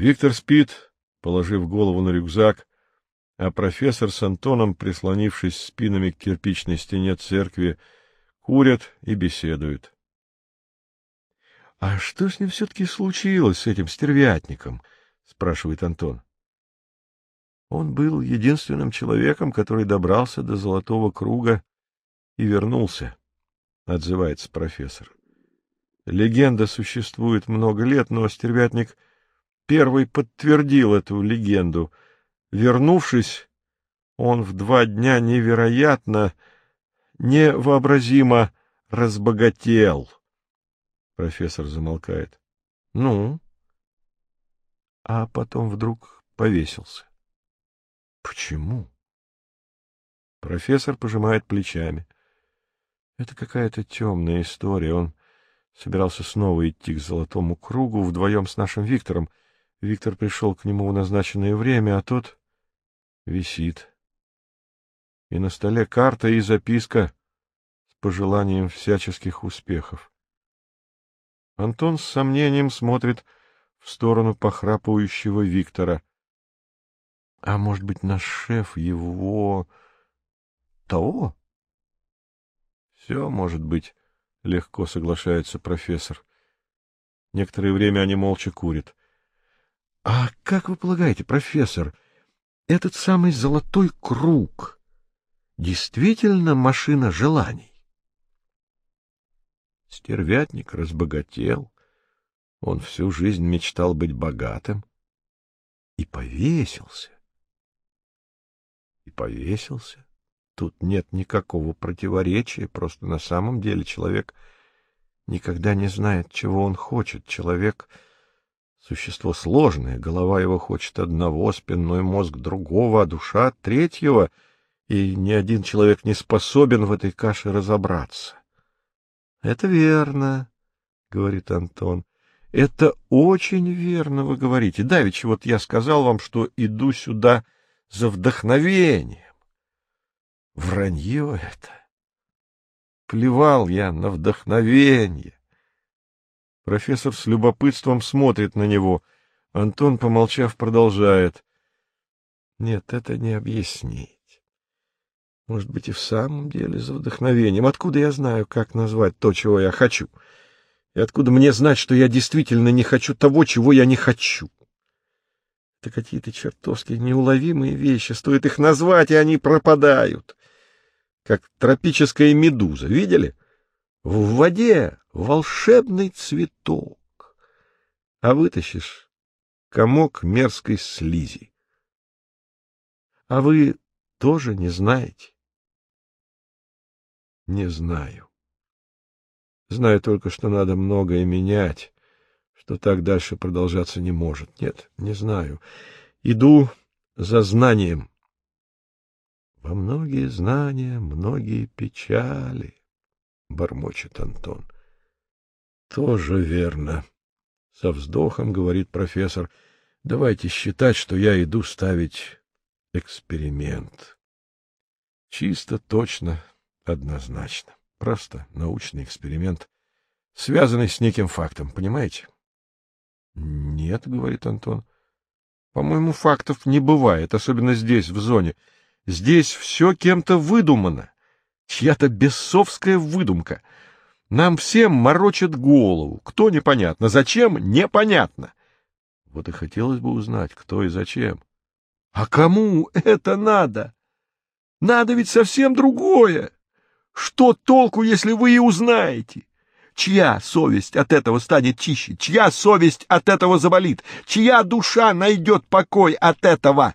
Виктор спит, положив голову на рюкзак, а профессор с Антоном, прислонившись спинами к кирпичной стене церкви, курят и беседуют. — А что с ним все-таки случилось, с этим стервятником? — спрашивает Антон. Он был единственным человеком, который добрался до Золотого Круга и вернулся, — отзывается профессор. Легенда существует много лет, но стервятник первый подтвердил эту легенду. Вернувшись, он в два дня невероятно, невообразимо разбогател. Профессор замолкает. — Ну? А потом вдруг повесился. — Почему? Профессор пожимает плечами. Это какая-то темная история. Он собирался снова идти к золотому кругу вдвоем с нашим Виктором. Виктор пришел к нему в назначенное время, а тот висит. И на столе карта и записка с пожеланием всяческих успехов. Антон с сомнением смотрит в сторону похрапывающего Виктора. А может быть, наш шеф его... того? Все может быть, — легко соглашается профессор. Некоторое время они молча курят. — А как вы полагаете, профессор, этот самый золотой круг действительно машина желаний? Стервятник разбогател. Он всю жизнь мечтал быть богатым и повесился и повесился. Тут нет никакого противоречия, просто на самом деле человек никогда не знает, чего он хочет. Человек — существо сложное, голова его хочет одного, спинной мозг другого, а душа — третьего, и ни один человек не способен в этой каше разобраться. — Это верно, — говорит Антон. — Это очень верно вы говорите. Давеча вот я сказал вам, что иду сюда за вдохновением. Вранье это. Плевал я на вдохновение. Профессор с любопытством смотрит на него. Антон, помолчав, продолжает. Нет, это не объяснить. Может быть, и в самом деле за вдохновением. Откуда я знаю, как назвать то, чего я хочу? И откуда мне знать, что я действительно не хочу того, чего я не хочу? Это какие-то чертовски неуловимые вещи. Стоит их назвать, и они пропадают. Как тропическая медуза. Видели? В воде волшебный цветок. А вытащишь комок мерзкой слизи. А вы тоже не знаете? Не знаю. Знаю только, что надо многое менять что так дальше продолжаться не может. Нет, не знаю. Иду за знанием. Во многие знания, многие печали, — бормочет Антон. Тоже верно. Со вздохом говорит профессор. Давайте считать, что я иду ставить эксперимент. Чисто, точно, однозначно. Просто научный эксперимент, связанный с неким фактом, понимаете? —— Нет, — говорит Антон. — По-моему, фактов не бывает, особенно здесь, в зоне. Здесь все кем-то выдумано. Чья-то бесовская выдумка. Нам всем морочат голову. Кто — непонятно. Зачем — непонятно. Вот и хотелось бы узнать, кто и зачем. А кому это надо? Надо ведь совсем другое. Что толку, если вы и узнаете? Чья совесть от этого станет чище? Чья совесть от этого заболит? Чья душа найдет покой от этого?